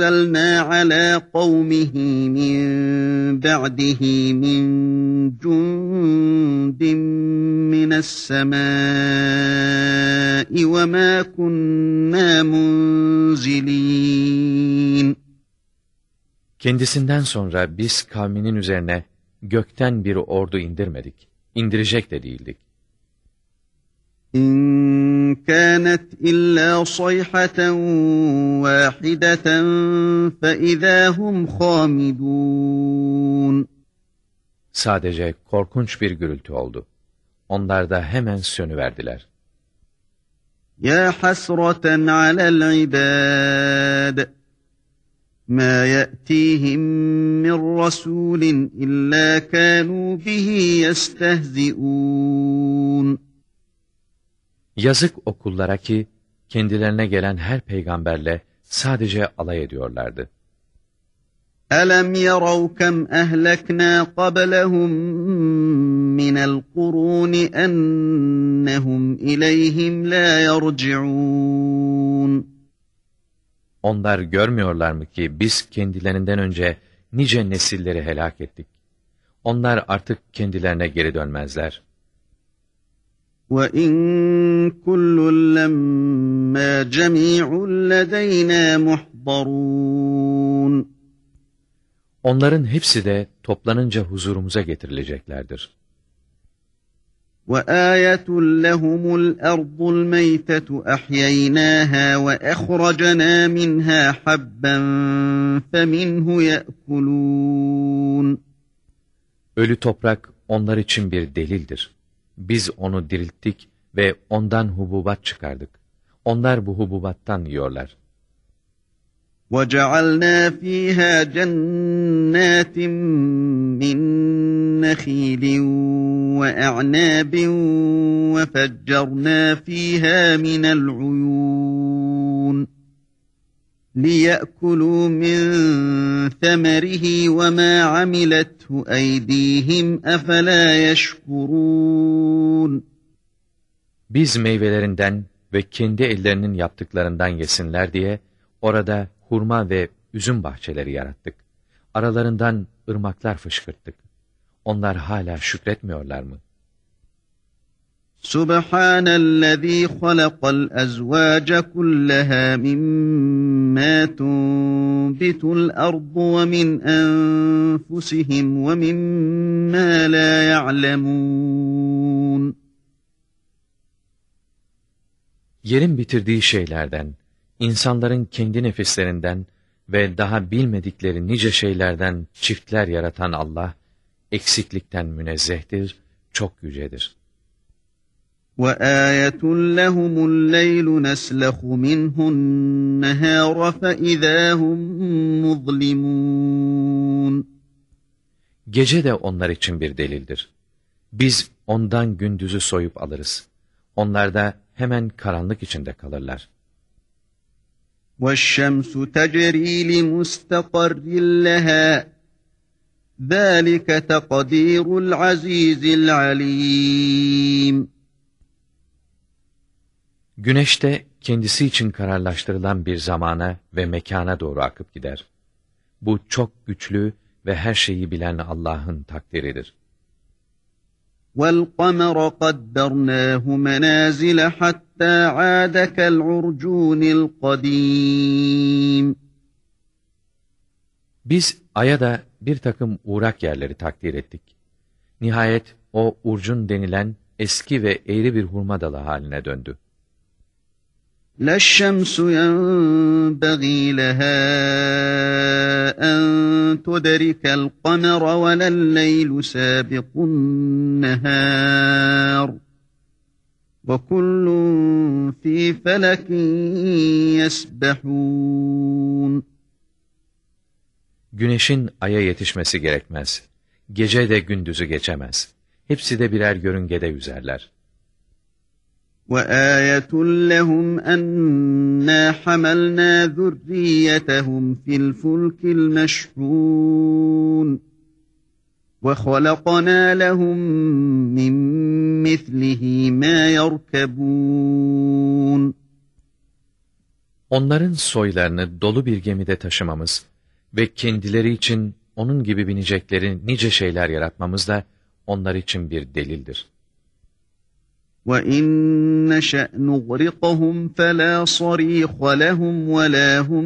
enzelnâ alâ kavmihi min ba'dihi min cundin minessemâi ve mâ kunnâ munzilîn. Kendisinden sonra biz kavminin üzerine gökten bir ordu indirmedik, indirecek de değildik. إن كانت إلا صيحة واحدة فإذا هم خامدون Sadece korkunç bir gürültü oldu. Onlar da hemen sönüverdiler. يا حسرة على العباد ما يأتيهم من رسول إلا كانوا به يستهزئون Yazık o kullara ki kendilerine gelen her peygamberle sadece alay ediyorlardı. أَلَمْ يَرَوْا كَمْ أَهْلَكْنَا قَبْلَهُمْ مِنَ الْقُرُونِ أَنَّهُمْ إِلَيْهِمْ لَا يَرْجِعُونَ Onlar görmüyorlar mı ki biz kendilerinden önce nice nesilleri helak ettik. Onlar artık kendilerine geri dönmezler. وَإِنْ كُلٌّ لَمَّا جَمِيعٌ لَدَيْنَا مُحْضَرُونَ Onların hepsi de toplanınca huzurumuza getirileceklerdir. وَآيَةٌ لَهُمُ الْأَرْضُ الْمَيْتَةُ أَحْيَيْنَاهَا وَأَخْرَجْنَا مِنْهَا حَبًّا فَمِنْهُ يَأْكُلُونَ Ölü toprak onlar için bir delildir. Biz onu dirilttik ve ondan hububat çıkardık. Onlar bu hububattan yiyorlar. وَجَعَلْنَا فِيهَا جَنَّاتٍ مِّن نَخِيلٍ وَأَعْنَابٍ وَفَجَّرْنَا فِيهَا مِنَ الْعُيُونِ لِيَأْكُلُوا مِن ثَمَرِهِ وَمَا عَمِلَتْهُ أَيْدِيهِمْ أَفَلَا يَشْكُرُونَ biz meyvelerinden ve kendi ellerinin yaptıklarından yesinler diye orada hurma ve üzüm bahçeleri yarattık. Aralarından ırmaklar fışkırttık. Onlar hala şükretmiyorlar mı? Subhanellezî halakal ezvâce kullehâ mimmâ tunbitul ardu ve min enfusihim ve mimmâ lâ ya'lemûn Yerin bitirdiği şeylerden, insanların kendi nefislerinden ve daha bilmedikleri nice şeylerden çiftler yaratan Allah, eksiklikten münezzehtir, çok yücedir. وآية لهم الليل نسلخ منه النهار فإذا هم مظلمون Gece de onlar için bir delildir. Biz ondan gündüzü soyup alırız. Onlar da hemen karanlık içinde kalırlar. والشمس تجري لمستقر لها ذلك تقدير العزيز العليم Güneş de kendisi için kararlaştırılan bir zamana ve mekana doğru akıp gider. Bu çok güçlü ve her şeyi bilen Allah'ın takdiridir. والقمر قدرناه منازل حتى عاد كالعرجون القديم Biz Ay'a da bir takım uğrak yerleri takdir ettik. Nihayet o urcun denilen eski ve eğri bir hurma dalı haline döndü. La şemsu yenbagi leha en tuderikel kamera ve lel leylu sabiqun nehar. Ve kullun. Güneşin aya yetişmesi gerekmez. Gece de gündüzü geçemez. Hepsi de birer yörüngede yüzerler. وآية لهم أنا حملنا ذريتهم في الفلك المشحون وخلقنا لهم من مثله ما يركبون Onların soylarını dolu bir gemide taşımamız ve kendileri için onun gibi binecekleri nice şeyler yaratmamız da onlar için bir delildir. وَاِنْ نَشَأْ نُغْرِقَهُمْ فَلَا صَرِيخَ لَهُمْ وَلَا هُمْ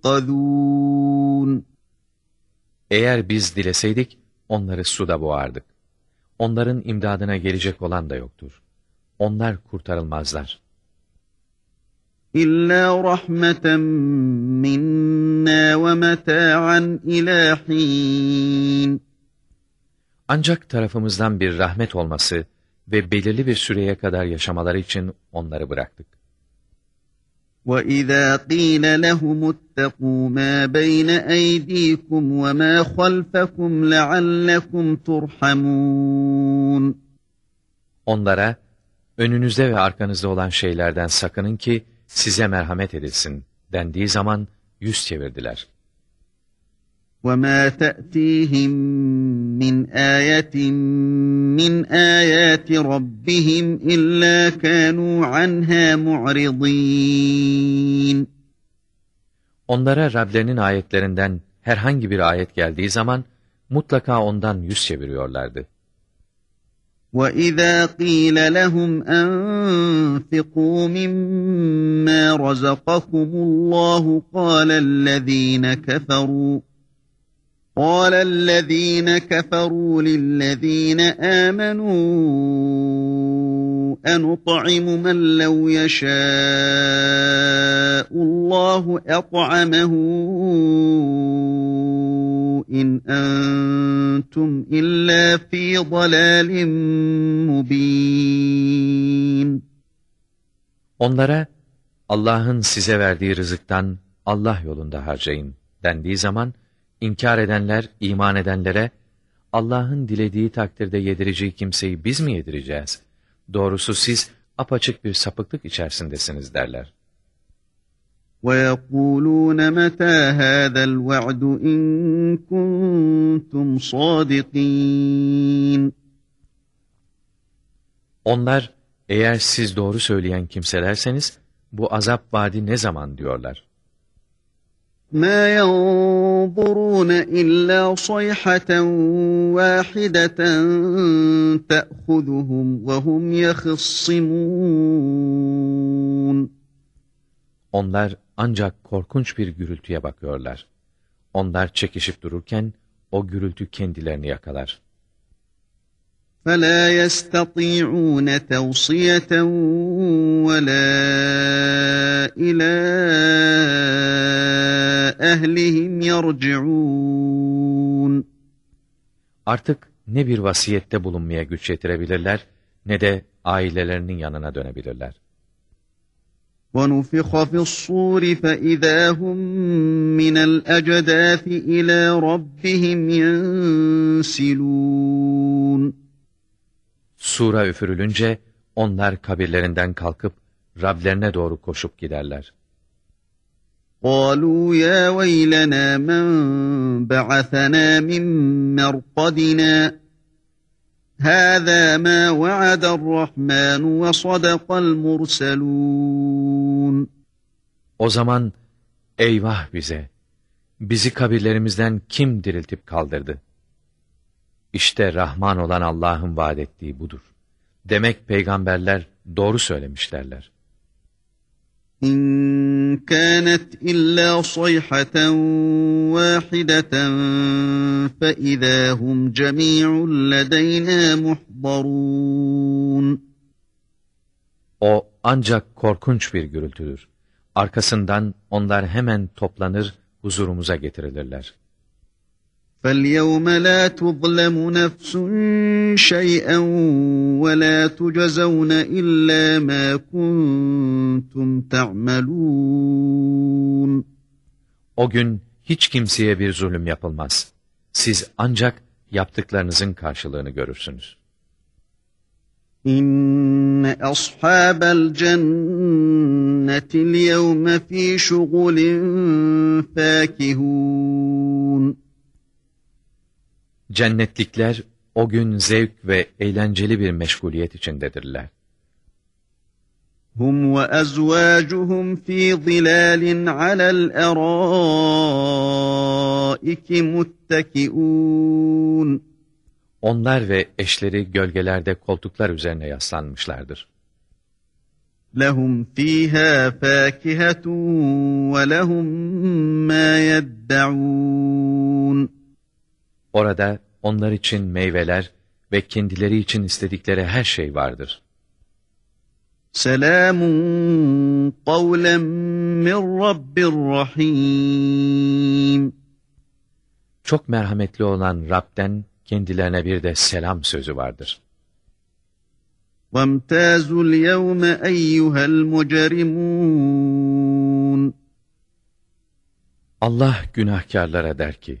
يُنْقَذُونَ Eğer biz dileseydik onları suda boğardık. Onların imdadına gelecek olan da yoktur. Onlar kurtarılmazlar. İlla rahmeten minna ve meta'an ila hin. Ancak tarafımızdan bir rahmet olması ve belirli bir süreye kadar yaşamaları için onları bıraktık. وَإِذَا قِيلَ لَهُمُ اتَّقُوا مَا بَيْنَ أَيْدِيكُمْ وَمَا خَلْفَكُمْ لَعَلَّكُمْ تُرْحَمُونَ Onlara, önünüzde ve arkanızda olan şeylerden sakının ki size merhamet edilsin dendiği zaman yüz çevirdiler. وَمَا تَأْتِيهِمْ مِنْ آيَةٍ مِنْ آيَاتِ رَبِّهِمْ إِلَّا كَانُوا عَنْهَا مُعْرِضِينَ Onlara Rablerinin ayetlerinden herhangi bir ayet geldiği zaman mutlaka ondan yüz çeviriyorlardı. وَإِذَا قِيلَ لَهُمْ أَنْفِقُوا مِمَّا رَزَقَكُمُ اللَّهُ قَالَ الَّذ۪ينَ كَفَرُوا قال الذين كفروا للذين آمنوا أنطعم من لو يشاء الله أطعمه إن أنتم إلا في ضلال مبين Onlara Allah'ın size verdiği rızıktan Allah yolunda harcayın dendiği zaman İnkar edenler, iman edenlere, Allah'ın dilediği takdirde yedireceği kimseyi biz mi yedireceğiz? Doğrusu siz apaçık bir sapıklık içerisindesiniz derler. وَيَقُولُونَ مَتَى هَذَا الْوَعْدُ اِنْ كُنْتُمْ صَادِقِينَ Onlar, eğer siz doğru söyleyen kimselerseniz, bu azap vaadi ne zaman diyorlar. مَا يَنْظُرُونَ إِلَّا صَيْحَةً وَاحِدَةً تَأْخُذُهُمْ وَهُمْ يَخِصِّمُونَ Onlar ancak korkunç bir gürültüye bakıyorlar. Onlar çekişip dururken o gürültü kendilerini yakalar. فَلَا يَسْتَطِيعُونَ تَوْصِيَةً وَلَا إِلَى أَهْلِهِمْ يَرْجِعُونَ Artık ne bir vasiyette bulunmaya güç yetirebilirler, ne de ailelerinin yanına dönebilirler. وَنُفِخَ فِي الصُّورِ فَإِذَا هُمْ مِنَ الْأَجْدَاثِ إِلَى رَبِّهِمْ يَنْسِلُونَ Sura üfürülünce onlar kabirlerinden kalkıp Rablerine doğru koşup giderler. قالوا يا ويلنا من بعثنا من مرقدنا هذا ما وعد الرحمن وصدق المرسلون O zaman eyvah bize! Bizi kabirlerimizden kim diriltip kaldırdı? İşte Rahman olan Allah'ın vaad ettiği budur. Demek peygamberler doğru söylemişlerler. İn kânet illâ sayhaten vâhideten fe idâhum cemî'un ledeynâ muhbarûn. O ancak korkunç bir gürültüdür. Arkasından onlar hemen toplanır, huzurumuza getirilirler.'' فَالْيَوْمَ لَا تُظْلَمُ نَفْسٌ شَيْئًا وَلَا تُجَزَوْنَ إِلَّا مَا كُنْتُمْ تَعْمَلُونَ O gün hiç kimseye bir zulüm yapılmaz. Siz ancak yaptıklarınızın karşılığını görürsünüz. İnne ashabel cenneti yevme fî şugulin fâkihûn. Cennetlikler o gün zevk ve eğlenceli bir meşguliyet içindedirler. Hum ve ezvâcuhum fî zilâlin alel erâiki muttekiûn. Onlar ve eşleri gölgelerde koltuklar üzerine yaslanmışlardır. لَهُمْ ف۪يهَا فَاكِهَةٌ وَلَهُمْ مَا يَدَّعُونَ Orada onlar için meyveler ve kendileri için istedikleri her şey vardır. Selamun kavlen min Rabbir Rahim. Çok merhametli olan Rab'den kendilerine bir de selam sözü vardır. وَامْتَازُوا الْيَوْمَ اَيُّهَا الْمُجَرِمُونَ Allah günahkarlara der ki,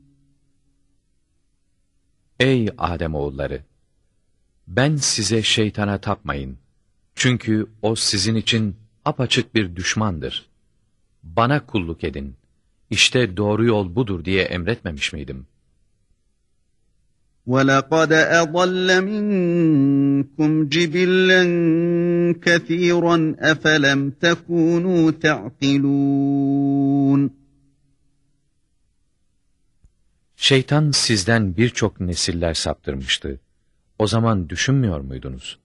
Ey Adem oğulları! Ben size şeytana tapmayın. Çünkü o sizin için apaçık bir düşmandır. Bana kulluk edin. İşte doğru yol budur diye emretmemiş miydim? وَلَقَدْ أَضَلَّ مِنْكُمْ جِبِلًّا كَثِيرًا أَفَلَمْ تَكُونُوا تَعْقِلُونَ Şeytan sizden birçok nesiller saptırmıştı. O zaman düşünmüyor muydunuz?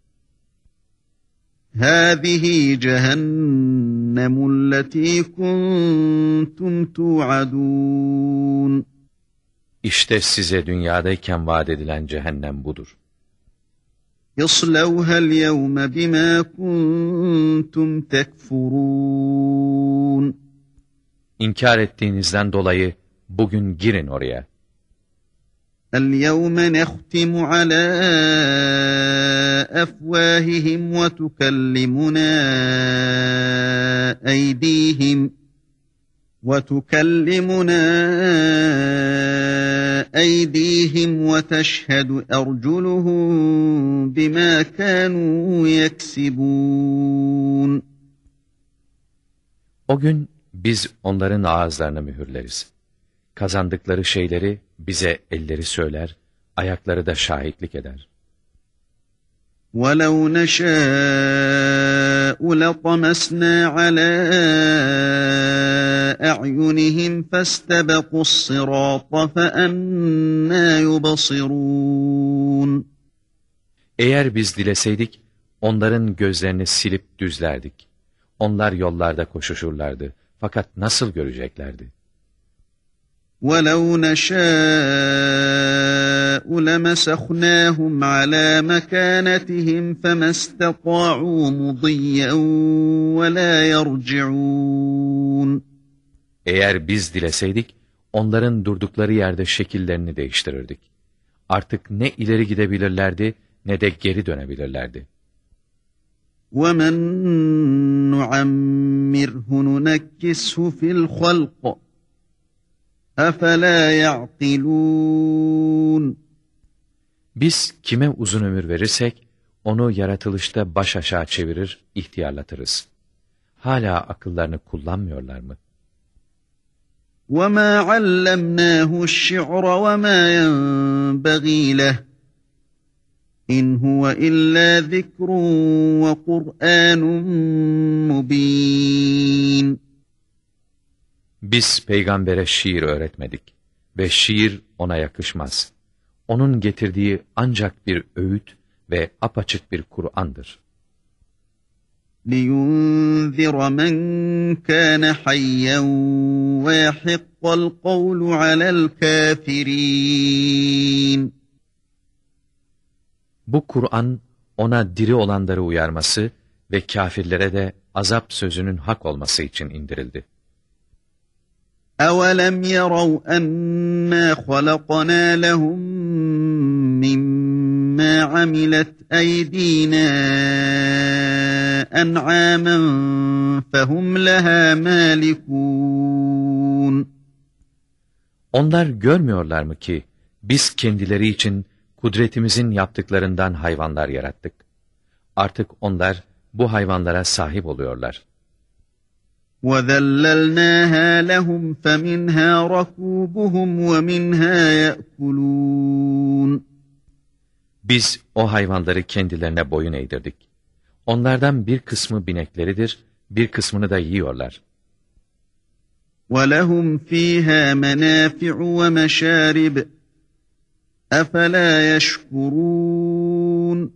هَذِهِ جَهَنَّمُ الَّتِي كُنْتُمْ تُوعَدُونَ İşte size dünyadayken vaat edilen cehennem budur. يَصْلَوْهَا الْيَوْمَ بِمَا كُنْتُمْ تَكْفُرُونَ İnkar ettiğinizden dolayı bugün girin oraya. الْيَوْمَ نَخْتِمُ عَلَى أَفْوَاهِهِمْ وَتُكَلِّمُنَا أَيْدِيهِمْ وَتُكَلِّمُنَا أَيْدِيهِمْ وَتَشْهَدُ أَرْجُلُهُم بِمَا كَانُوا يَكْسِبُونَ O gün biz onların ağızlarını mühürleriz. Kazandıkları şeyleri bize elleri söyler, ayakları da şahitlik eder. وَلَوْ نَشَاءُ لَطَمَسْنَا عَلَى أَعْيُنِهِمْ فَاسْتَبَقُوا الصِّرَاطَ فَأَنَّى يُبَصِرُونَ Eğer biz dileseydik, onların gözlerini silip düzlerdik. Onlar yollarda koşuşurlardı. Fakat nasıl göreceklerdi? وَلَوْ نَشَاءُ لَمَسَخْنَاهُمْ عَلَى مَكَانَتِهِمْ فَمَا اسْتَطَاعُوا مُضِيًّا وَلَا يَرْجِعُونَ Eğer biz dileseydik, onların durdukları yerde şekillerini değiştirirdik. Artık ne ileri gidebilirlerdi, ne de geri dönebilirlerdi. وَمَنْ نُعَمِّرْهُ نُنَكِّسْهُ فِي الْخَلْقِ أَفَلَا يَعْقِلُونَ Biz kime uzun ömür verirsek, onu yaratılışta baş aşağı çevirir, ihtiyarlatırız. Hala akıllarını kullanmıyorlar mı? وَمَا عَلَّمْنَاهُ الشِّعْرَ وَمَا يَنْبَغِي لَهُ إِنْ هُوَ إِلَّا ذِكْرٌ وَقُرْآنٌ مُبِينٌ Biz peygambere şiir öğretmedik ve şiir ona yakışmaz. Onun getirdiği ancak bir öğüt ve apaçık bir Kur'an'dır. لِيُنْذِرَ مَنْ كَانَ حَيًّا وَيَحِقَّ الْقَوْلُ عَلَى الْكَافِرِينَ Bu Kur'an ona diri olanları uyarması ve kafirlere de azap sözünün hak olması için indirildi. أَوَلَمْ يَرَوْا أَنَّا خَلَقْنَا لَهُم مِّمَّا عَمِلَتْ أَيْدِينَا أَنْعَامًا فَهُمْ لَهَا مَالِكُونَ Onlar görmüyorlar mı ki biz kendileri için kudretimizin yaptıklarından hayvanlar yarattık. Artık onlar bu hayvanlara sahip oluyorlar. وَذَلَّلْنَاهَا لَهُمْ فَمِنْهَا رَكُوبُهُمْ وَمِنْهَا يَأْكُلُونَ Biz o hayvanları kendilerine boyun eğdirdik. Onlardan bir kısmı binekleridir, bir kısmını da yiyorlar. وَلَهُمْ ف۪يهَا مَنَافِعُ وَمَشَارِبُ اَفَلَا يَشْكُرُونَ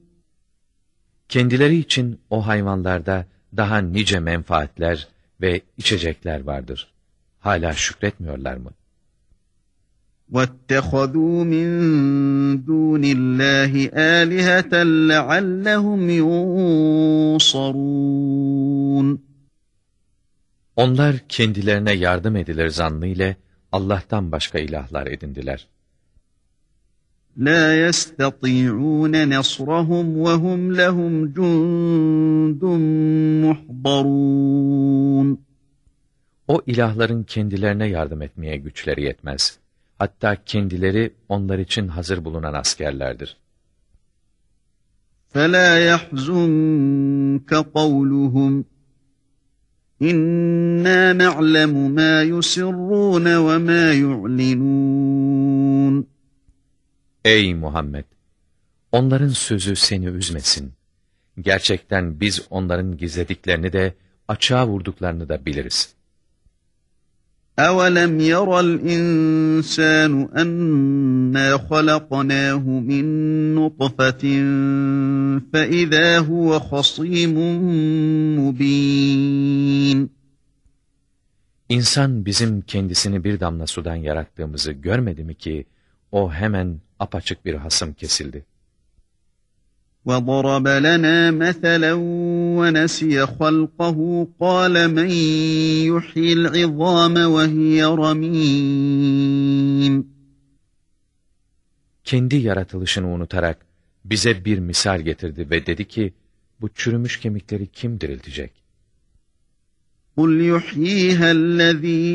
Kendileri için o hayvanlarda daha nice menfaatler ve içecekler vardır. Hala şükretmiyorlar mı? وَاتَّخَذُوا مِنْ دُونِ اللّٰهِ آلِهَةً لَعَلَّهُمْ يُنْصَرُونَ Onlar kendilerine yardım edilir zannı ile Allah'tan başka ilahlar edindiler. لَا يَسْتَطِيعُونَ نَصْرَهُمْ وَهُمْ لَهُمْ جُنْدٌ مُحْضَرُونَ O ilahların kendilerine yardım etmeye güçleri yetmez. Hatta kendileri onlar için hazır bulunan askerlerdir. فَلَا يَحْزُنْكَ قَوْلُهُمْ İnna na'lemu ma yusirrun ve ma yu'linun. Ey Muhammed! Onların sözü seni üzmesin. Gerçekten biz onların gizlediklerini de açığa vurduklarını da biliriz. أَوَلَمْ يَرَ الْإِنسَانُ أَنَّا خَلَقْنَاهُ مِنْ نُطْفَةٍ فَإِذَا هُوَ خَصِيمٌ مُبِينٌ İnsan bizim kendisini bir damla sudan yarattığımızı görmedi mi ki, o hemen apaçık bir hasım kesildi. وَضَرَبَ لَنَا مَثَلًا وَنَسِيَ خَلْقَهُ قَالَ مَنْ يُحْيِي الْعِظَامَ وَهِيَ رَمِيمٌ Kendi yaratılışını unutarak bize bir misal getirdi ve dedi ki, bu çürümüş kemikleri kim diriltecek? قُلْ يُحْيِيهَا الَّذ۪ي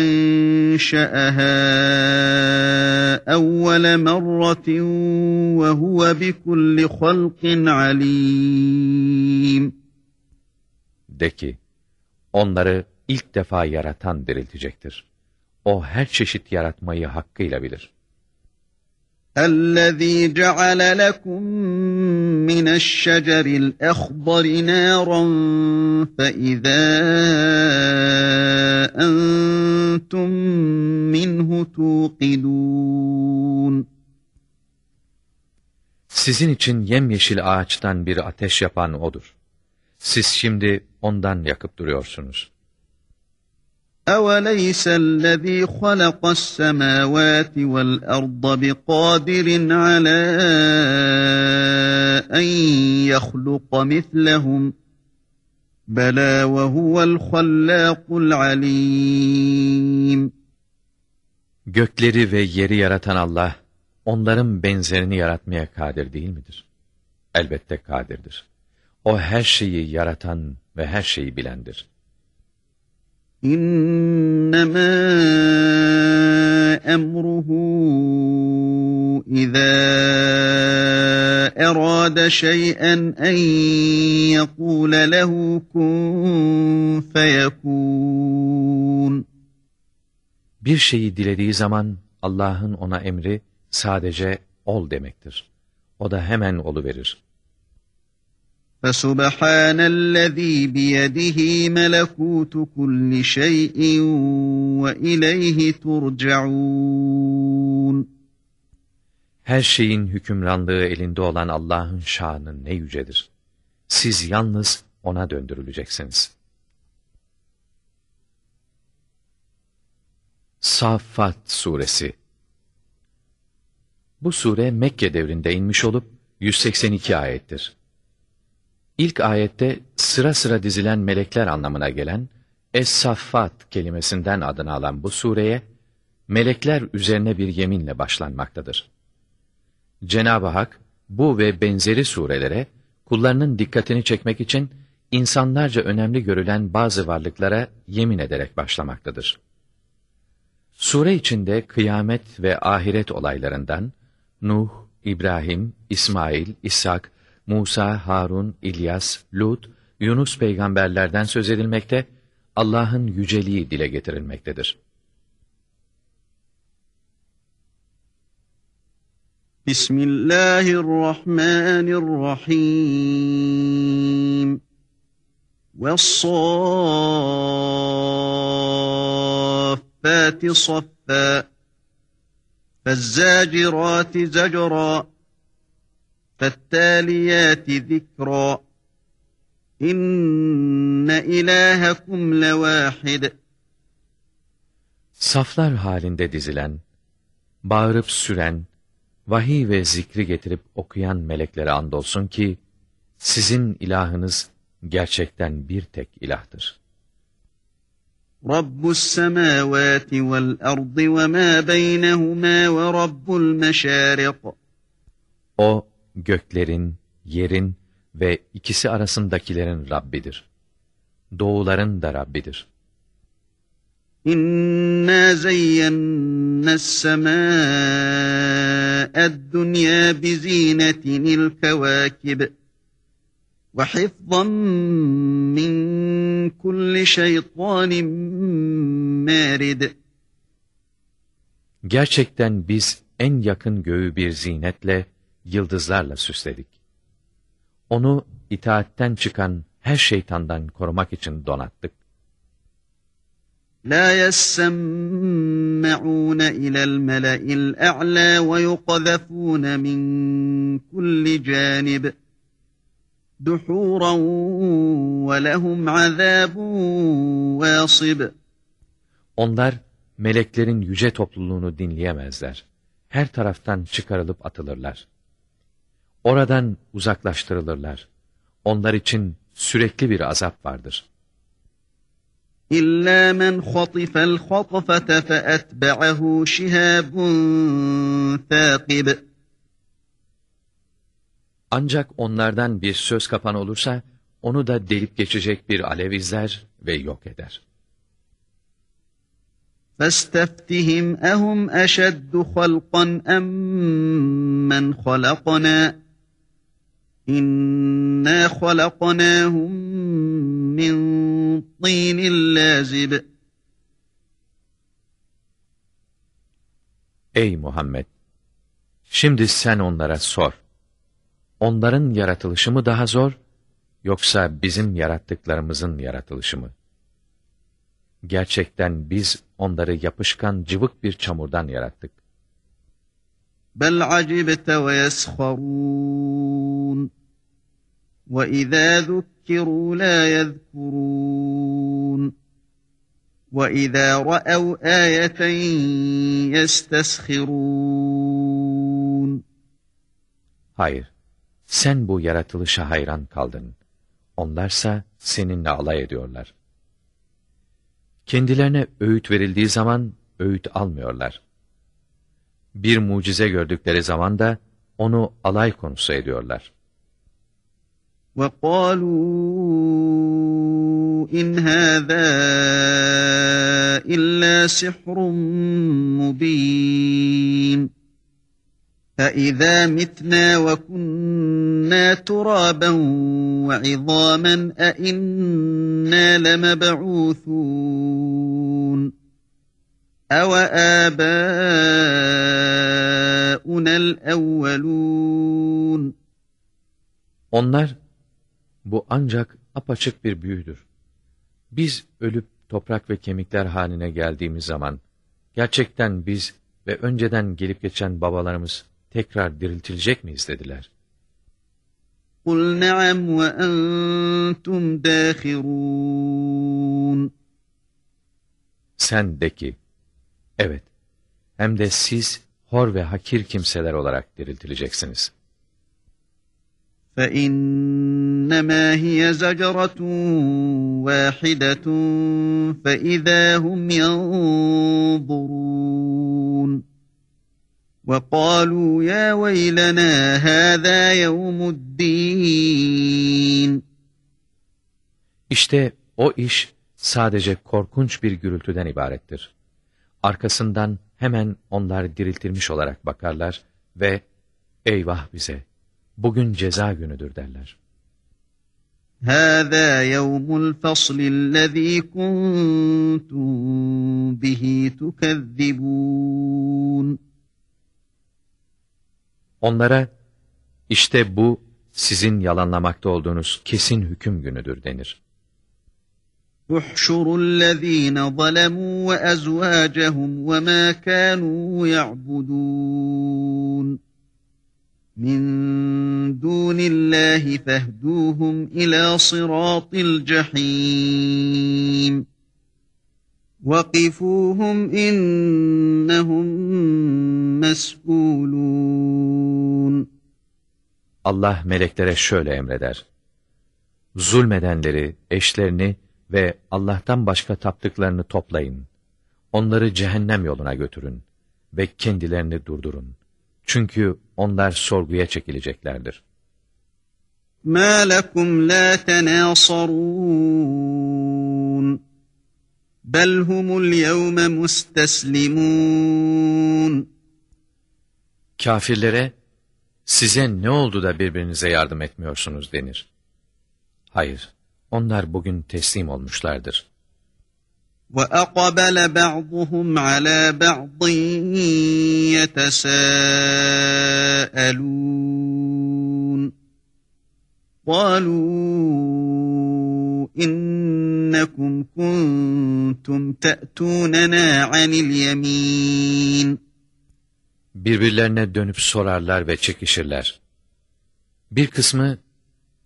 أَنْشَأَهَا أَوَّلَ مَرَّةٍ وَهُوَ بِكُلِّ خَلْقٍ عَلِيمٌ De ki, onları ilk defa yaratan diriltecektir. O her çeşit yaratmayı hakkıyla bilir. الذي جعل لكم من الشجر الأخضر نارا فإذا أنتم منه توقدون Sizin için yemyeşil ağaçtan bir ateş yapan O'dur. Siz şimdi ondan yakıp duruyorsunuz. أوليس الذي خلق السماوات والأرض بقادر على أن يخلق مثلهم بلى وهو الخلاق العليم Gökleri ve yeri yaratan Allah, onların benzerini yaratmaya kadir değil midir? Elbette kadirdir. O her şeyi yaratan ve her şeyi bilendir. İnnemâ emruhu izâ erâde şey'en en yekûle lehu kun. Bir şeyi dilediği zaman Allah'ın ona emri sadece ol demektir. O da hemen olu verir. فسبحان الذي بيده ملكوت كل شيء وإليه ترجعون Her şeyin hükümranlığı elinde olan Allah'ın şanı ne yücedir. Siz yalnız O'na döndürüleceksiniz. Saffat Suresi Bu sure Mekke devrinde inmiş olup, 182 ayettir. İlk ayette sıra sıra dizilen melekler anlamına gelen Es-Saffat kelimesinden adını alan bu sureye, melekler üzerine bir yeminle başlanmaktadır. Cenab-ı Hak, bu ve benzeri surelere, kullarının dikkatini çekmek için, insanlarca önemli görülen bazı varlıklara yemin ederek başlamaktadır. Sure içinde kıyamet ve ahiret olaylarından, Nuh, İbrahim, İsmail, İshak, Musa, Harun, İlyas, Lut, Yunus peygamberlerden söz edilmekte, Allah'ın yüceliği dile getirilmektedir. Bismillahirrahmanirrahim. وَالصَّافَّاتِ صَفًّا فَالزَّاجِرَاتِ زَجْرًا فَالتَّالِيَاتِ ذِكْرًا İnne ilahekum levahid. Saflar halinde dizilen, bağırıp süren, vahiy ve zikri getirip okuyan meleklere andolsun ki, sizin ilahınız gerçekten bir tek ilahtır. Rabbus semavati vel ardı ve ma beynehuma ve rabbul meşarik. O, göklerin, yerin ve ikisi arasındakilerin Rabbidir. Doğuların da Rabbidir. İnna zeyyennes semâ'ed dünya bi zînetinil kevâkib ve hifzan min kulli şeytanin mârid. Gerçekten biz en yakın göğü bir zinetle, yıldızlarla süsledik. Onu itaatten çıkan her şeytandan korumak için donattık. La yessemme'ûne ilel mele'il e'lâ ve yukzefûne min kulli cânib. Duhûran ve lehum vâsib. Onlar meleklerin yüce topluluğunu dinleyemezler. Her taraftan çıkarılıp atılırlar. Oradan uzaklaştırılırlar. Onlar için sürekli bir azap vardır. İlla men khatifa'l khatfete feetba'ahu şihabun thaqib. Ancak onlardan bir söz kapan olursa, onu da delip geçecek bir alev izler ve yok eder. فَاسْتَفْتِهِمْ اَهُمْ اَشَدُّ خَلْقًا اَمْ مَنْ خَلَقَنَا İnna halaknahum min tînil lâzib. Ey Muhammed! Şimdi sen onlara sor. Onların yaratılışı mı daha zor, yoksa bizim yarattıklarımızın yaratılışı mı? Gerçekten biz onları yapışkan cıvık bir çamurdan yarattık. Bel acibte ve yesharun. وَإِذَا ذُكِّرُوا لَا يَذْكُرُونَ وَإِذَا رَأَوْا آيَةً يَسْتَسْخِرُونَ Hayır, sen bu yaratılışa hayran kaldın. Onlarsa seninle alay ediyorlar. Kendilerine öğüt verildiği zaman öğüt almıyorlar. Bir mucize gördükleri zaman da onu alay konusu ediyorlar. وَقَالُوا إِنْ هَذَا إِلَّا سِحْرٌ مُبِينٌ أَإِذَا مِتْنَا وَكُنَّا تُرَابًا وَعِظَامًا أَإِنَّا لَمَبْعُوثُونَ أَوَ آبَاؤُنَا الْأَوَّلُونَ Onlar Bu ancak apaçık bir büyüdür. Biz ölüp toprak ve kemikler haline geldiğimiz zaman, gerçekten biz ve önceden gelip geçen babalarımız tekrar diriltilecek mi istediler? قُلْ نَعَمْ وَأَنْتُمْ دَاخِرُونَ Sen de ki, evet, hem de siz hor ve hakir kimseler olarak diriltileceksiniz.'' فَاِنَّمَا هِيَ زَجَرَةٌ وَاحِدَةٌ فَاِذَا هُمْ يَنْظُرُونَ وَقَالُوا يَا وَيْلَنَا هَذَا يَوْمُ الدِّينِ İşte o iş sadece korkunç bir gürültüden ibarettir. Arkasından hemen onlar diriltilmiş olarak bakarlar ve eyvah bize, bugün ceza günüdür derler. هَذَا يَوْمُ الْفَصْلِ الَّذ۪ي كُنْتُمْ بِهِ Onlara, işte bu sizin yalanlamakta olduğunuz kesin hüküm günüdür denir. اُحْشُرُوا الَّذ۪ينَ ظَلَمُوا وَمَا كَانُوا يَعْبُدُونَ من دون الله فاهدوهم إلى صراط الجحيم وقفوهم إنهم مسؤولون Allah meleklere şöyle emreder. Zulmedenleri, eşlerini ve Allah'tan başka taptıklarını toplayın. Onları cehennem yoluna götürün ve kendilerini durdurun. Çünkü onlar sorguya çekileceklerdir. مَا لَكُمْ لَا تَنَاصَرُونَ بَلْ هُمُ الْيَوْمَ مُسْتَسْلِمُونَ Kafirlere, size ne oldu da birbirinize yardım etmiyorsunuz denir. Hayır, onlar bugün teslim olmuşlardır. وَأَقْبَلَ بَعْضُهُمْ عَلَى بَعْضٍ يَتَسَاءَلُونَ قَالُوا إِنَّكُمْ كُنْتُمْ تَأْتُونَنَا عَنِ الْيَمِينِ Birbirlerine dönüp sorarlar ve çekişirler. Bir kısmı,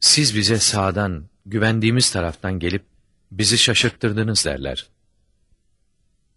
siz bize sağdan, güvendiğimiz taraftan gelip bizi şaşırttırdınız derler.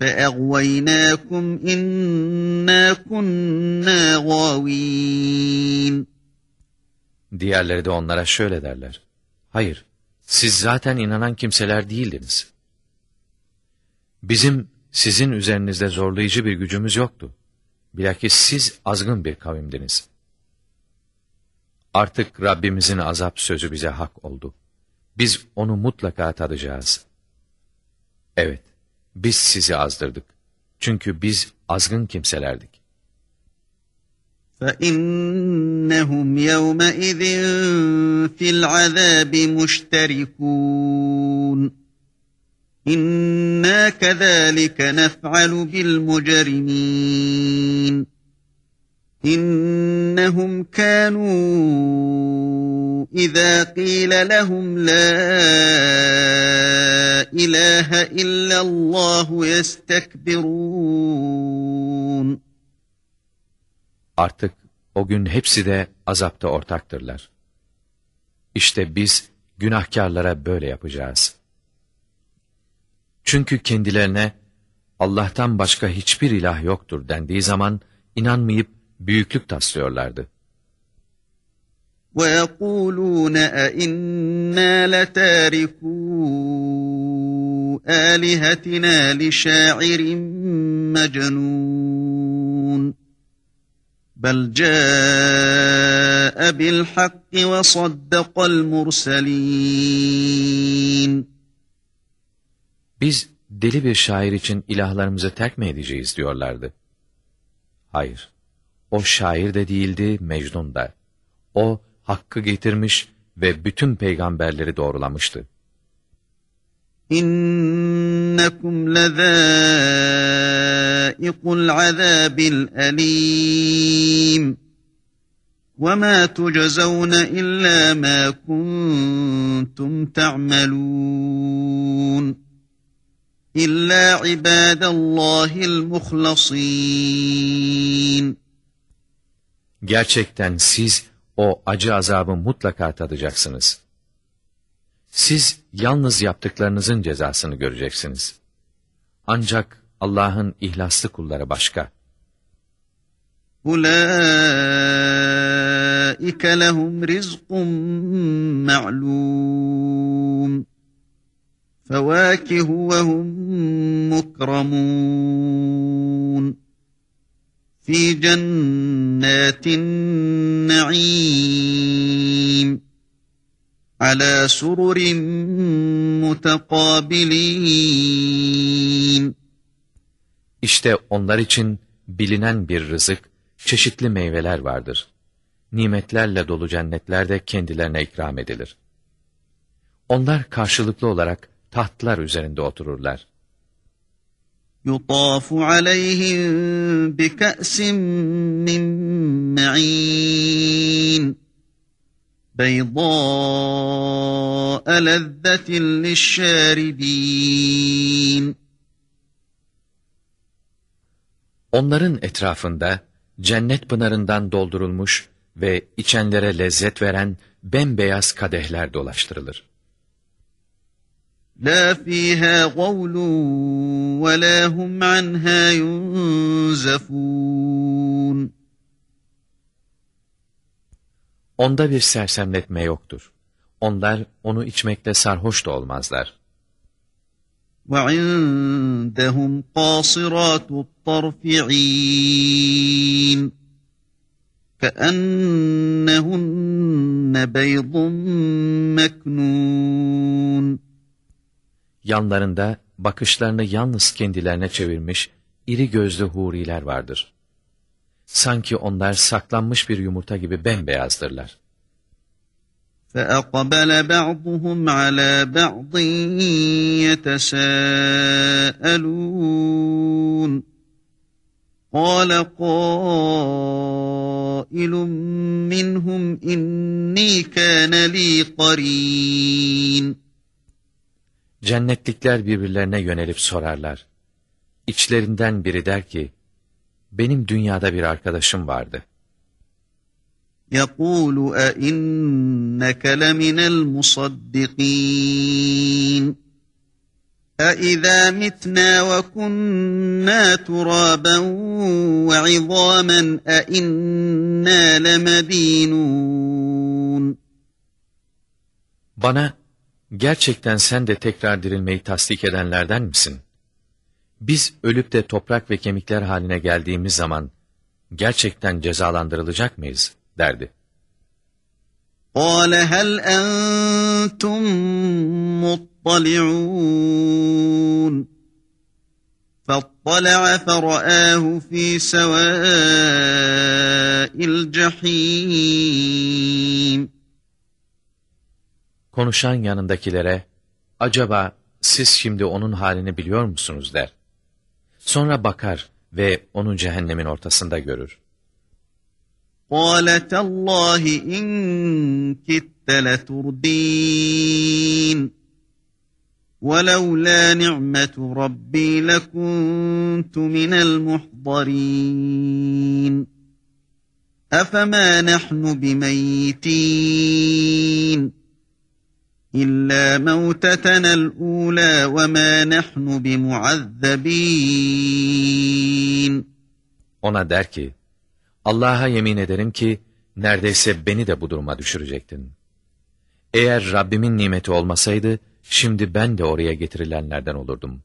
فَاَغْوَيْنَاكُمْ اِنَّا كُنَّا غَاوِينَ Diğerleri de onlara şöyle derler. Hayır, siz zaten inanan kimseler değildiniz. Bizim sizin üzerinizde zorlayıcı bir gücümüz yoktu. Bilakis siz azgın bir kavimdiniz. Artık Rabbimizin azap sözü bize hak oldu. Biz onu mutlaka tadacağız. Evet, biz sizi azdırdık. Çünkü biz azgın kimselerdik. فَإِنَّهُمْ يَوْمَئِذٍ فِي الْعَذَابِ مُشْتَرِكُونَ إِنَّا كَذَٰلِكَ نَفْعَلُ بِالْمُجْرِمِينَ İnnehum kânû izâ qîle lehum lâ ilâhe illallâhu yestekbirûn. Artık o gün hepsi de azapta ortaktırlar. İşte biz günahkarlara böyle yapacağız. Çünkü kendilerine Allah'tan başka hiçbir ilah yoktur dendiği zaman inanmayıp büyüklük taslıyorlardı. وَيَقُولُونَ أَئِنَّا لَتَارِكُوا آلِهَتِنَا لِشَاعِرٍ مَجْنُونَ بَلْ جَاءَ بِالْحَقِّ وَصَدَّقَ الْمُرْسَلِينَ Biz deli bir şair için ilahlarımızı terk mi edeceğiz diyorlardı. Hayır, o şair de değildi, Mecnun da. O, hakkı getirmiş ve bütün peygamberleri doğrulamıştı. İnnekum lezâikul azâbil elîm. وَمَا تُجَزَوْنَ إِلَّا مَا كُنْتُمْ تَعْمَلُونَ إِلَّا عِبَادَ اللّٰهِ الْمُخْلَصِينَ Gerçekten siz o acı azabı mutlaka tadacaksınız. Siz yalnız yaptıklarınızın cezasını göreceksiniz. Ancak Allah'ın ihlaslı kulları başka. Ulaike lehum rizqun ma'lum. Fevâkihu ve hum mukramun fi cennetin naim ala sururin mutakabilin. İşte onlar için bilinen bir rızık, çeşitli meyveler vardır. Nimetlerle dolu cennetlerde kendilerine ikram edilir. Onlar karşılıklı olarak tahtlar üzerinde otururlar. يطاف عليهم بكأس من معين بيضاء لذة للشاربين Onların etrafında cennet pınarından doldurulmuş ve içenlere lezzet veren bembeyaz kadehler dolaştırılır. La fiha gavlun ve la hum anha yunzafun. Onda bir sersemletme yoktur. Onlar onu içmekte sarhoş da olmazlar. وَعِندَهُمْ قَاصِرَاتُ الطَّرْفِ عِينٌ كَأَنَّهُنَّ بَيْضٌ مَكْنُونَ Yanlarında bakışlarını yalnız kendilerine çevirmiş iri gözlü huriler vardır. Sanki onlar saklanmış bir yumurta gibi bembeyazdır. فَأَقْبَلَ بَعْضُهُمْ عَلَى بَعْضٍ يَتَسَاءَلُونَ قَالَ قَائِلٌ مِّنْهُمْ إِنِّي كَانَ لِي قَرِينٌ Cennetlikler birbirlerine yönelip sorarlar. İçlerinden biri der ki, benim dünyada bir arkadaşım vardı.'' يقول أئنك لمن المصدقين أإذا متنا وكنا ترابا وعظاما أئنا لمدينون Bana, gerçekten sen de tekrar dirilmeyi tasdik edenlerden misin? Biz ölüp de toprak ve kemikler haline geldiğimiz zaman, gerçekten cezalandırılacak mıyız?' derdi. قَالَ هَلْ أَنْتُمْ مُطَّلِعُونَ فَاطَّلَعَ فَرَآهُ فِي سَوَاءِ الْجَحِيمِ Konuşan yanındakilere, acaba siz şimdi onun halini biliyor musunuz der. Sonra bakar ve onu cehennemin ortasında görür. قال تالله إن كدت لتردين ولولا نعمة ربي لكنت من المحضرين أفما نحن بميتين İlla mevtetenel ula ve ma nahnu bimuazzabin. Ona der ki, Allah'a yemin ederim ki neredeyse beni de bu duruma düşürecektin. Eğer Rabbimin nimeti olmasaydı, şimdi ben de oraya getirilenlerden olurdum.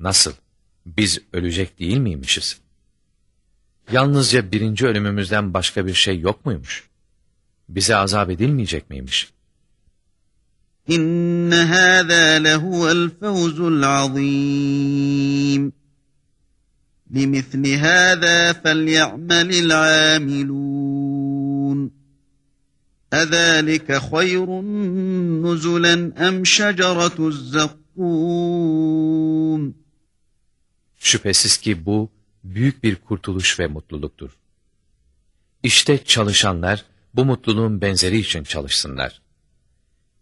Nasıl? Biz ölecek değil miymişiz? Yalnızca birinci ölümümüzden başka bir şey yok muymuş? Bize azap edilmeyecek miymiş?'' İnne hâzâ lehuvel fevzul azîm. لِمِثْلِ هَذَا فَلْيَعْمَلِ الْعَامِلُونَ اَذَٰلِكَ خَيْرٌ نُزُلًا اَمْ شَجَرَةُ الزَّقُّومِ Şüphesiz ki bu büyük bir kurtuluş ve mutluluktur. İşte çalışanlar bu mutluluğun benzeri için çalışsınlar.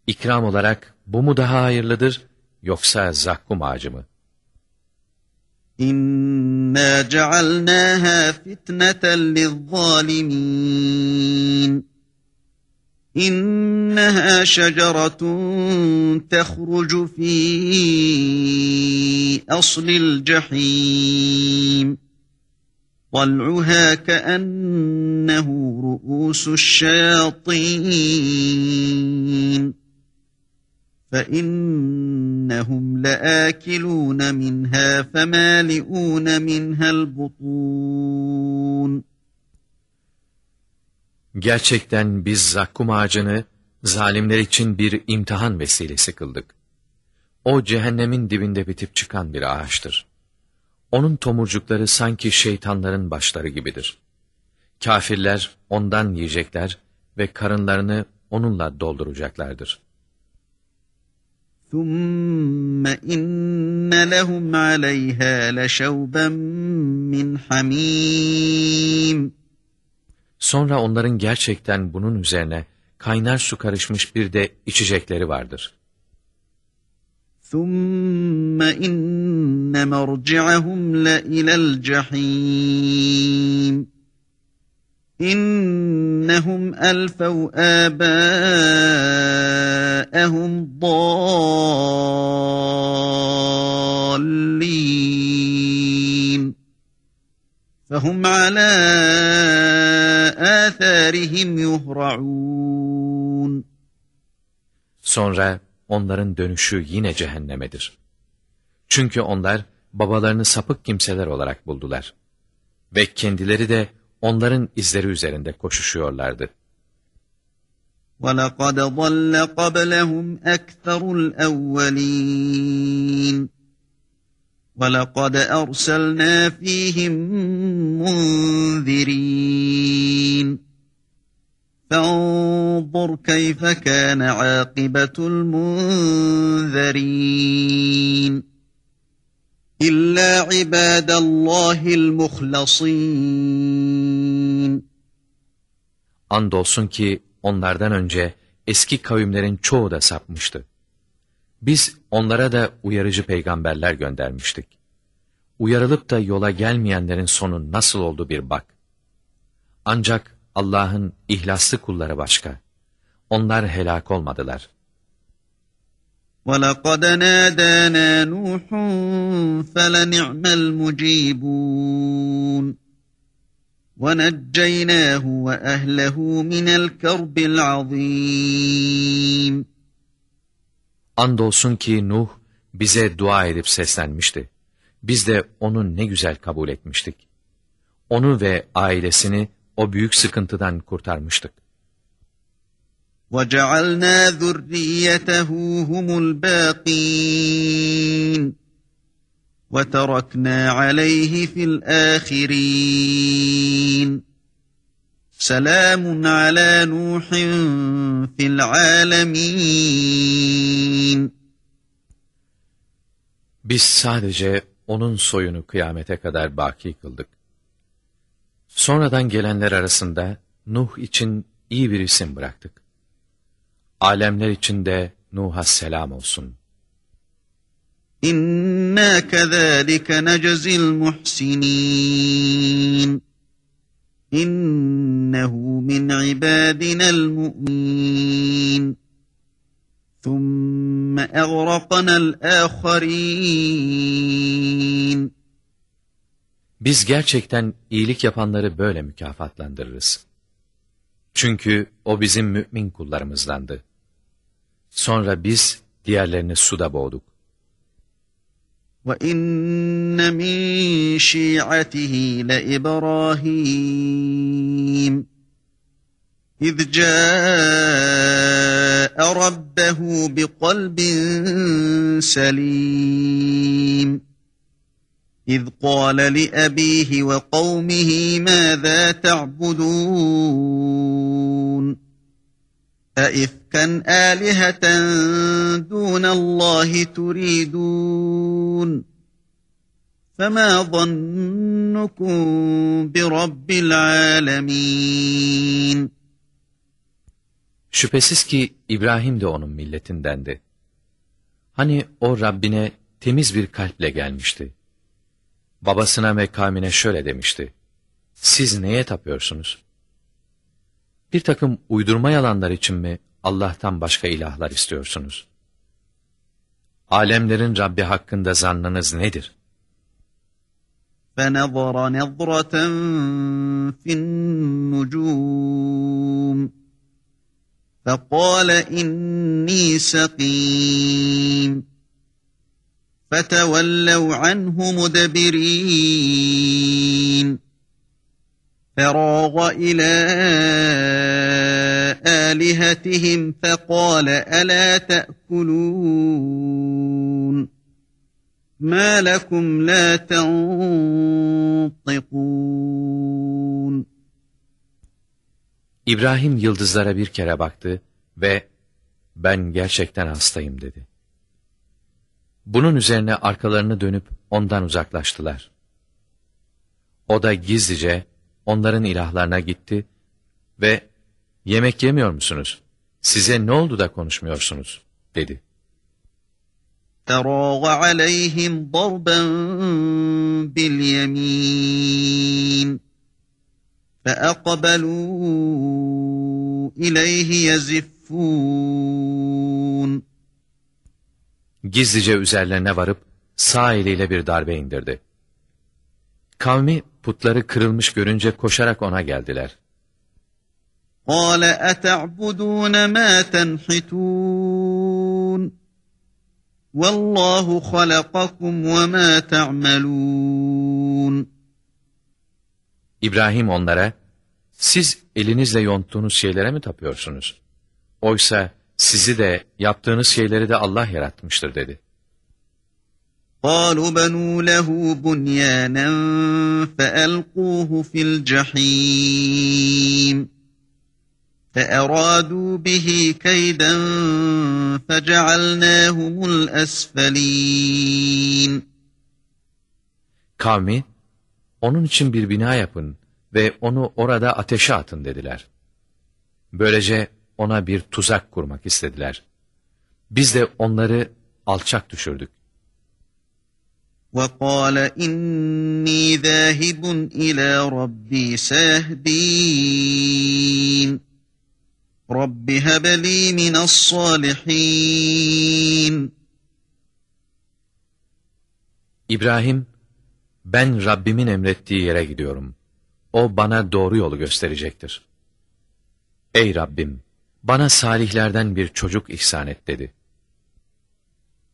İkram olarak bu mu daha hayırlıdır yoksa zakkum ağacı mı? İnna cealnâhâ fitneten lizzâlimîn. إنها شجرة تخرج في أصل الجحيم طلعها كأنه رؤوس الشياطين فإنهم لآكلون منها فمالئون منها البطون Gerçekten biz zakkum ağacını zalimler için bir imtihan vesilesi kıldık. O cehennemin dibinde bitip çıkan bir ağaçtır. Onun tomurcukları sanki şeytanların başları gibidir. Kafirler ondan yiyecekler ve karınlarını onunla dolduracaklardır. ثُمَّ إِنَّ لَهُمْ عَلَيْهَا لَشَوْبًا مِّنْ حَمِيمٍ Sonra onların gerçekten bunun üzerine kaynar su karışmış bir de içecekleri vardır. ثُمَّ إِنَّ مَرْجِعَهُمْ لَإِلَى الْجَحِيمِ İnnehum elfev âbâehum dallin. Fehum alâ âthârihim yuhra'ûn. Sonra onların dönüşü yine cehennemedir. Çünkü onlar babalarını sapık kimseler olarak buldular. Ve kendileri de onların izleri üzerinde koşuşuyorlardı. وَلَقَدْ ضَلَّ قَبْلَهُمْ أَكْثَرُ الْأَوَّلِينَ وَلَقَدْ أَرْسَلْنَا ف۪يهِمْ مُنذِرِينَ فَانظُرْ كَيْفَ كَانَ عَاقِبَةُ الْمُنذَرِينَ İlla ibadallahil muhlasin. Andolsun ki onlardan önce eski kavimlerin çoğu da sapmıştı. Biz onlara da uyarıcı peygamberler göndermiştik. Uyarılıp da yola gelmeyenlerin sonu nasıl oldu bir bak. Ancak Allah'ın ihlaslı kulları başka. Onlar helak olmadılar.'' وَلَقَدْ نَادَانَا نُوحٌ فَلَنِعْمَ الْمُجِيبُونَ وَنَجَّيْنَاهُ وَأَهْلَهُ مِنَ الْكَرْبِ الْعَظِيمِ Andolsun ki Nuh bize dua edip seslenmişti. Biz de onu ne güzel kabul etmiştik. Onu ve ailesini o büyük sıkıntıdan kurtarmıştık. وَجَعَلْنَا ذُرِّيَّتَهُ هُمُ الْبَاقِينَ وَتَرَكْنَا عَلَيْهِ فِي الْآخِرِينَ سَلَامٌ عَلَى نُوحٍ فِي الْعَالَمِينَ Biz sadece onun soyunu kıyamete kadar baki kıldık. Sonradan gelenler arasında Nuh için iyi bir isim bıraktık. Alemler için de Nuh'a selam olsun. İnna kezalike neczil muhsinin. İnnehu min ibadina'l mu'minin. ثُمَّ اَغْرَقَنَا الْآخَرِينَ Biz gerçekten iyilik yapanları böyle mükafatlandırırız. Çünkü o bizim mümin kullarımızdandı. Sonra biz diğerlerini suda boğduk. وَإِنَّ مِنْ شِيعَتِهِ لَإِبْرَاهِيمَ إِذْ جَاءَ رَبَّهُ بِقَلْبٍ سَلِيمٍ إِذْ قَالَ لِأَبِيهِ وَقَوْمِهِ مَاذَا تَعْبُدُونَ أَئِفْكًا آلِهَةً دُونَ اللّٰهِ تُرِيدُونَ فَمَا ظَنُّكُمْ بِرَبِّ الْعَالَمِينَ Şüphesiz ki İbrahim de onun milletindendi. Hani o Rabbine temiz bir kalple gelmişti. Babasına ve kavmine şöyle demişti. Siz neye tapıyorsunuz? Bir takım uydurma yalanlar için mi Allah'tan başka ilahlar istiyorsunuz? Alemlerin Rabbi hakkında zannınız nedir? فَنَظَرَ نَظْرَةً فِي النُّجُومِ فَقَالَ إِنِّي سَقِيمٌ فَتَوَلَّوْا عَنْهُ مُدَبِرِينَ فَرَاغَ إِلَى آلِهَتِهِمْ فَقَالَ أَلَا تَأْكُلُونَ مَا لَكُمْ لَا تَنْطِقُونَ İbrahim yıldızlara bir kere baktı ve ben gerçekten hastayım dedi. Bunun üzerine arkalarını dönüp ondan uzaklaştılar. O da gizlice onların ilahlarına gitti ve yemek yemiyor musunuz? Size ne oldu da konuşmuyorsunuz? dedi. فَرَاغَ عَلَيْهِمْ ضَرْبًا بِالْيَمِينِ فَأَقْبَلُوا إِلَيْهِ يَزِفُّونَ Gizlice üzerlerine varıp sağ eliyle bir darbe indirdi. Kavmi putları kırılmış görünce koşarak ona geldiler. قَالَ أَتَعْبُدُونَ مَا تَنْحِتُونَ وَاللّٰهُ خَلَقَكُمْ وَمَا تَعْمَلُونَ İbrahim onlara, siz elinizle yonttuğunuz şeylere mi tapıyorsunuz? Oysa sizi de yaptığınız şeyleri de Allah yaratmıştır dedi. قالوا بنوا له بنيانا فألقوه في الجحيم فأرادوا به كيدا فجعلناهم الأسفلين Kavmi, onun için bir bina yapın ve onu orada ateşe atın dediler. Böylece ona bir tuzak kurmak istediler. Biz de onları alçak düşürdük. وقال إني ذاهب إلى ربي سيهدين رب هب لي من الصالحين İbrahim, ben Rabbimin emrettiği yere gidiyorum. O bana doğru yolu gösterecektir. Ey Rabbim, bana salihlerden bir çocuk ihsan et dedi.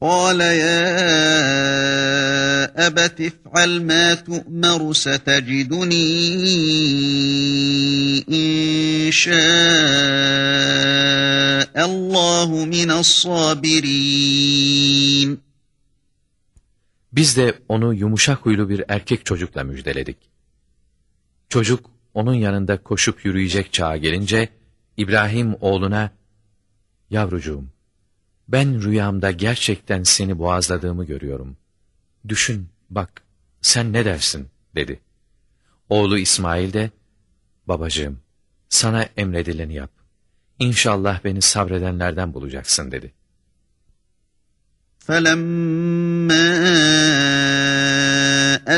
قال يا أبت افعل ما تؤمر ستجدني إن شاء الله من الصابرين Biz de onu yumuşak huylu bir erkek çocukla müjdeledik. Çocuk onun yanında koşup yürüyecek çağa gelince İbrahim oğluna Yavrucuğum ben rüyamda gerçekten seni boğazladığımı görüyorum. Düşün, bak, sen ne dersin, dedi. Oğlu İsmail de, babacığım, sana emredileni yap. İnşallah beni sabredenlerden bulacaksın, dedi. فَلَمَّا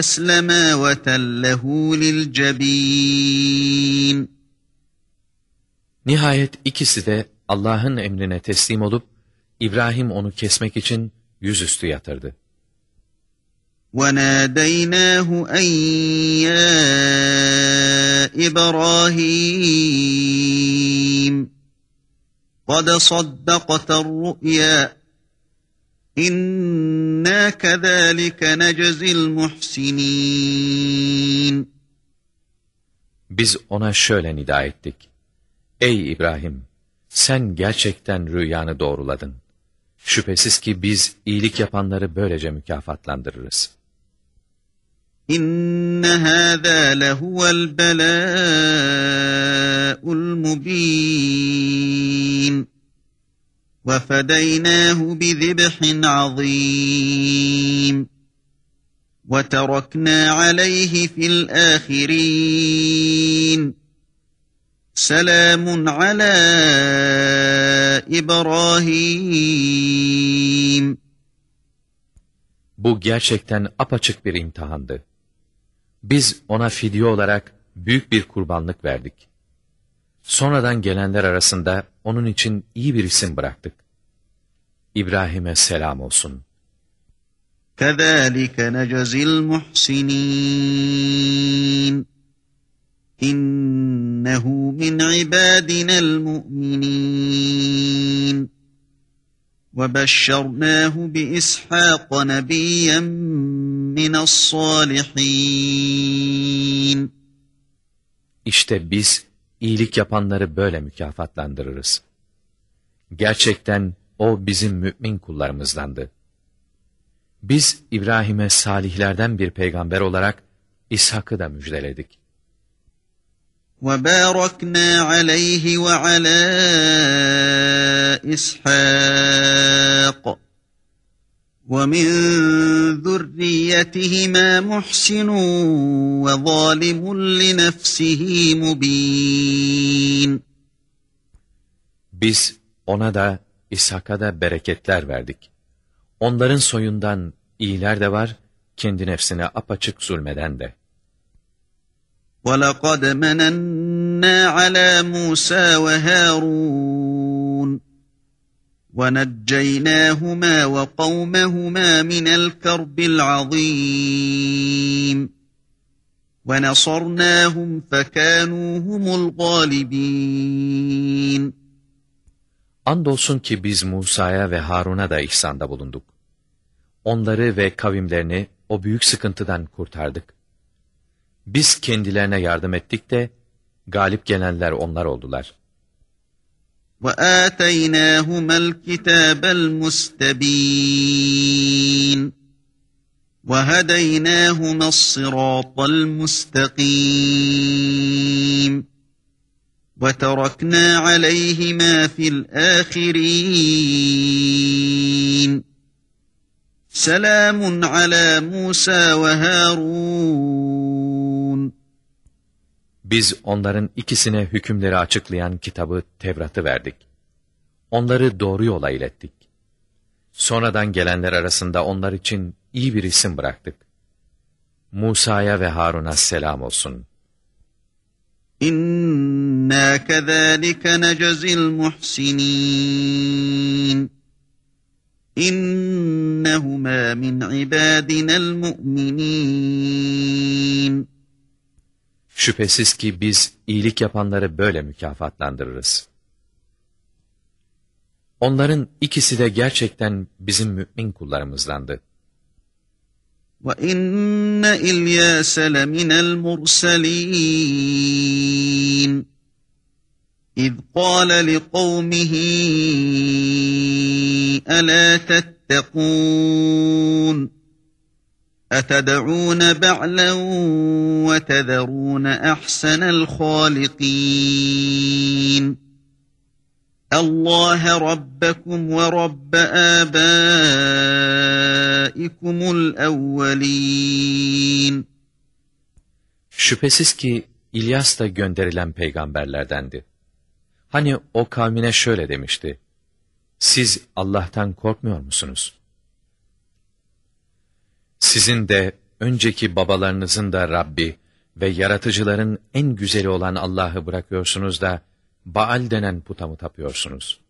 أَسْلَمَا وَتَلَّهُ لِلْجَب۪ينَ Nihayet ikisi de Allah'ın emrine teslim olup, İbrahim onu kesmek için yüzüstü yatırdı. وَنَادَيْنَاهُ أَنْ يَا إِبْرَاهِيمُ قَدْ صَدَّقْتَ الرُّؤْيَا إِنَّا كَذَٰلِكَ نَجْزِي الْمُحْسِنِينَ Biz ona şöyle nida ettik. Ey İbrahim! Sen gerçekten rüyanı doğruladın. Şüphesiz ki biz iyilik yapanları böylece mükafatlandırırız. İnne hâzâ lehuvel belâ'ul mubîn. وَفَدَيْنَاهُ بِذِبْحٍ عَظِيمٍ وَتَرَكْنَا عَلَيْهِ فِي الْآخِرِينَ Selamun ala İbrahim. Bu gerçekten apaçık bir imtihandı. Biz ona fidye olarak büyük bir kurbanlık verdik. Sonradan gelenler arasında onun için iyi bir isim bıraktık. İbrahim'e selam olsun. كَذَٰلِكَ نَجَزِي الْمُحْسِنِينَ İnnehu min ibadina'l mu'minin. Ve beşşernâhu bi İshâk nebiyyen. İşte biz iyilik yapanları böyle mükafatlandırırız. Gerçekten o bizim mümin kullarımızdandı. Biz İbrahim'e salihlerden bir peygamber olarak İshak'ı da müjdeledik. وباركنا عليه وعلى إسحاق ومن ذريتهما محسن وظالم لنفسه مبين Biz ona da İshak'a da bereketler verdik. Onların soyundan iyiler de var, kendi nefsine apaçık zulmeden de. وَلَقَدْ مَنَنَّا عَلَى مُوسَى وَهَارُونَ وَنَجَّيْنَاهُمَا وَقَوْمَهُمَا مِنَ الْكَرْبِ الْعَظِيمِ وَنَصَرْنَاهُمْ فَكَانُوا هُمُ الْغَالِبِينَ Andolsun ki biz Musa'ya ve Harun'a da ihsanda bulunduk. Onları ve kavimlerini o büyük sıkıntıdan kurtardık. Biz kendilerine yardım ettik de galip gelenler onlar oldular. وَآتَيْنَاهُمَا الْكِتَابَ الْمُسْتَبِينَ وَهَدَيْنَاهُمَا الصِّرَاطَ الْمُسْتَقِيمَ وَتَرَكْنَا عَلَيْهِمَا فِي الْآخِرِينَ سَلَامٌ عَلَى مُوسَى وَهَارُونَ biz onların ikisine hükümleri açıklayan kitabı Tevrat'ı verdik. Onları doğru yola ilettik. Sonradan gelenler arasında onlar için iyi bir isim bıraktık. Musa'ya ve Harun'a selam olsun. İnna kezalike necezil muhsinin. İnnehuma min ibadina'l mu'minin. Şüphesiz ki biz iyilik yapanları böyle mükafatlandırırız. Onların ikisi de gerçekten bizim mümin kullarımızdandı. وَإِنَّ إِلْيَاسَ لَمِنَ الْمُرْسَلِينَ إِذْ قَالَ لِقَوْمِهِ أَلَا تَتَّقُونَ اَتَدْعُونَ بَعْلًا وَتَذَرُونَ اَحْسَنَ الْخَالِقِينَ اللّٰهَ رَبَّكُمْ وَرَبَّ آبَائِكُمُ الْاَوَّلِينَ Şüphesiz ki İlyas da gönderilen peygamberlerdendi. Hani o kavmine şöyle demişti. Siz Allah'tan korkmuyor musunuz? Sizin de önceki babalarınızın da Rabbi ve yaratıcıların en güzeli olan Allah'ı bırakıyorsunuz da Baal denen puta mı tapıyorsunuz?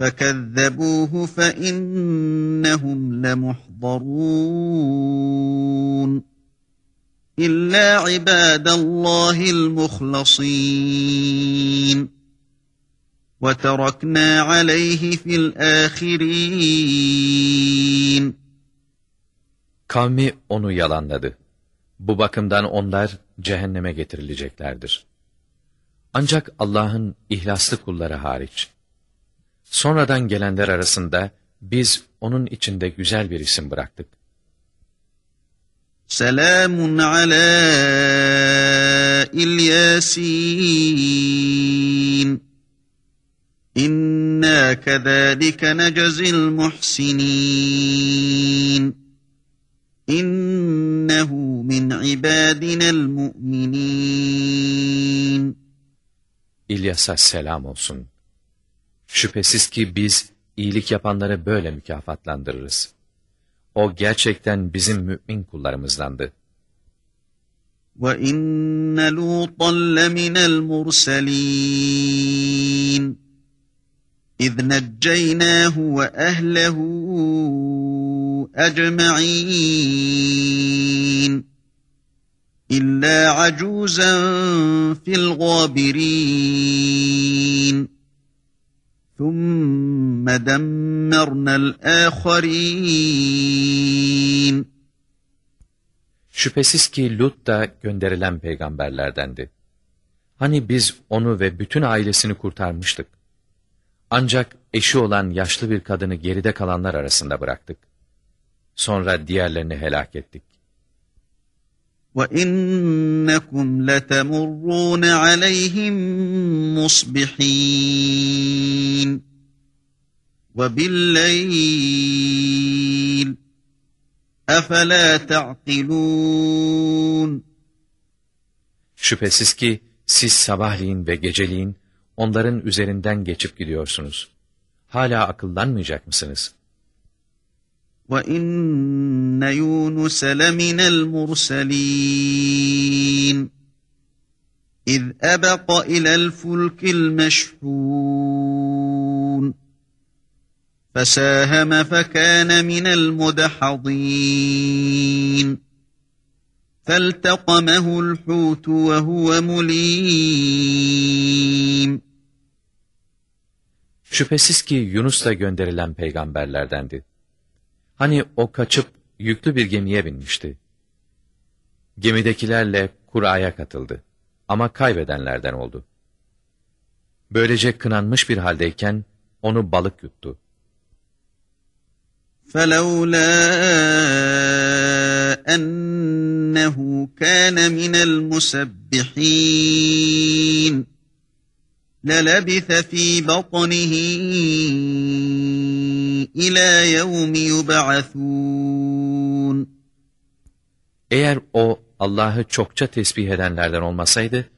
فَكَذَّبُوهُ فَإِنَّهُمْ لَمُحْضَرُونَ إِلَّا عِبَادَ اللّٰهِ الْمُخْلَصِينَ وَتَرَكْنَا عَلَيْهِ فِي الْآخِرِينَ Kavmi onu yalanladı. Bu bakımdan onlar cehenneme getirileceklerdir. Ancak Allah'ın ihlaslı kulları hariç. Sonradan gelenler arasında biz onun içinde güzel bir isim bıraktık. Selamun ala İlyasin. İnna kezalike necezil muhsinin. İnnehu min ibadinel mu'minin. İlyas'a selam olsun. Şüphesiz ki biz iyilik yapanları böyle mükafatlandırırız. O gerçekten bizim mümin kullarımızdandı. وَإِنَّ لُوطًا لَمِنَ الْمُرْسَلِينَ إِذْ نَجَّيْنَاهُ وَأَهْلَهُ أَجْمَعِينَ إِلَّا عَجُوزًا فِي الْغَابِرِينَ ثُمَّ دَمَّرْنَا الْآخَرِينَ Şüphesiz ki Lut da gönderilen peygamberlerdendi. Hani biz onu ve bütün ailesini kurtarmıştık. Ancak eşi olan yaşlı bir kadını geride kalanlar arasında bıraktık. Sonra diğerlerini helak ettik. وَإِنَّكُمْ لَتَمُرُّونَ عَلَيْهِمْ مُصْبِحِينَ وَبِاللَّيْلِ اَفَلَا تَعْقِلُونَ Şüphesiz ki siz sabahleyin ve geceliğin onların üzerinden geçip gidiyorsunuz. Hala akıllanmayacak mısınız? وَإِنَّ يُونُسَ لَمِنَ الْمُرْسَلِينَ إِذْ أَبَقَ إِلَى الْفُلْكِ الْمَشْحُونَ فَسَاهَمَ فَكَانَ مِنَ الْمُدْحَضِينَ فَالْتَقَمَهُ الْحُوتُ وَهُوَ مُلِيمٌ Şüphesiz ki Yunus da gönderilen peygamberlerdendi. Hani o kaçıp yüklü bir gemiye binmişti. Gemidekilerle kuraya katıldı ama kaybedenlerden oldu. Böylece kınanmış bir haldeyken onu balık yuttu. فَلَوْلَا أَنَّهُ كَانَ مِنَ الْمُسَبِّحِينَ لَلَبِثَ فِي بَطْنِهِ إِلَى يَوْمِ يُبْعَثُونَ Eğer o Allah'ı çokça tesbih edenlerden olmasaydı,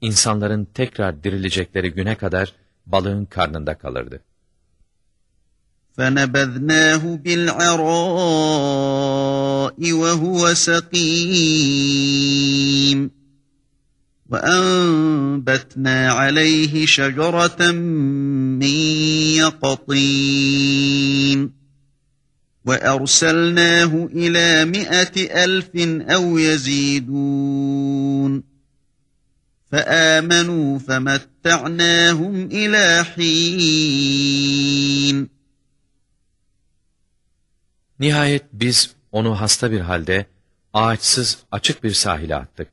insanların tekrar dirilecekleri güne kadar balığın karnında kalırdı. فَنَبَذْنَاهُ بِالْعَرَاءِ وَهُوَ سَقِيمٌ وَأَنبَتْنَا عَلَيْهِ شَجَرَةً مِّن يَقْطِينٍ وَأَرْسَلْنَاهُ إِلَى مِائَةِ أَلْفٍ أَوْ يَزِيدُونَ فَآمَنُوا فَمَتَّعْنَاهُمْ إِلَى حِينٍ Nihayet biz onu hasta bir halde ağaçsız açık bir sahile attık.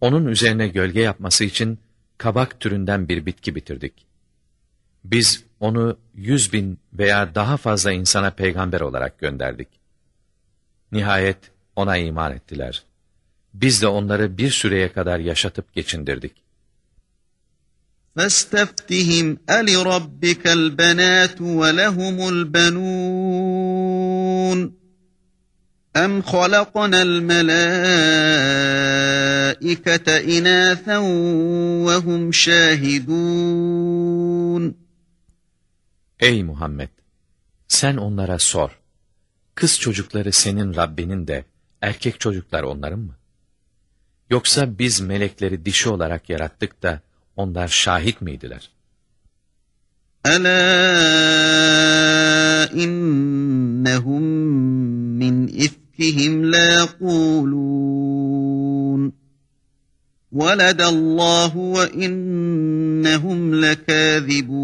Onun üzerine gölge yapması için kabak türünden bir bitki bitirdik. Biz onu yüz bin veya daha fazla insana peygamber olarak gönderdik. Nihayet ona iman ettiler. Biz de onları bir süreye kadar yaşatıp geçindirdik. فَاسْتَفْتِهِمْ أَلِرَبِّكَ الْبَنَاتُ وَلَهُمُ الْبَنُونَ أَمْ خَلَقْنَا الْمَلَائِكَةَ إِنَاثًا وَهُمْ شَاهِدُونَ Ey Muhammed! Sen onlara sor. Kız çocukları senin Rabbinin de, erkek çocuklar onların mı? Yoksa biz melekleri dişi olarak yarattık da, onlar şahit miydiler? أَلَا إِنَّهُمْ مِنْ إِفْكِهِمْ لَيَقُولُونَ وَلَدَ اللّٰهُ وَإِنَّهُمْ لَكَاذِبُونَ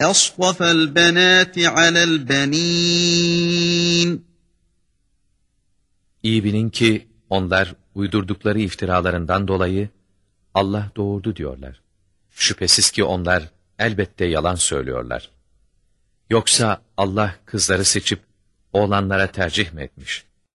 أَصْطَفَى الْبَنَاتِ عَلَى الْبَنِينَ İyi bilin ki onlar uydurdukları iftiralarından dolayı Allah doğurdu diyorlar. Şüphesiz ki onlar elbette yalan söylüyorlar. Yoksa Allah kızları seçip oğlanlara tercih mi etmiş?